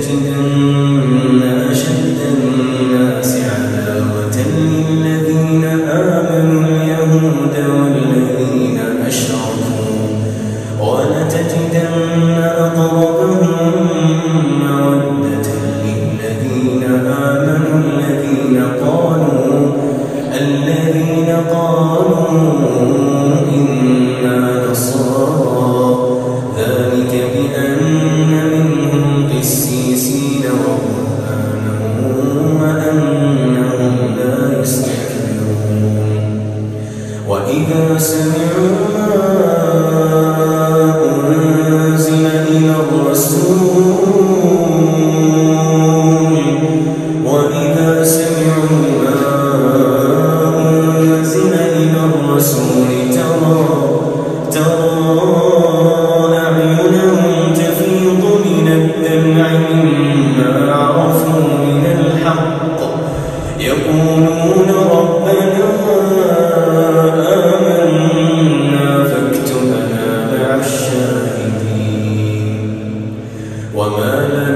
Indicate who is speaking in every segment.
Speaker 1: سجدا وإذا سمعوا أنزل إلى الرسول وإذا سمعوا ما أنزل إلى الرسول ترى ترى أعينهم من الدمع مما عرفوا من الحق. يقولون وما لنا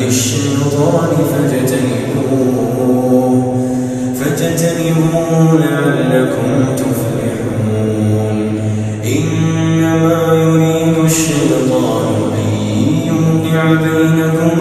Speaker 1: رجس من فاجتنبوه فاجتنبوه لعلكم تفلحون. إنما يريد الشيطان أن يوقع بينكم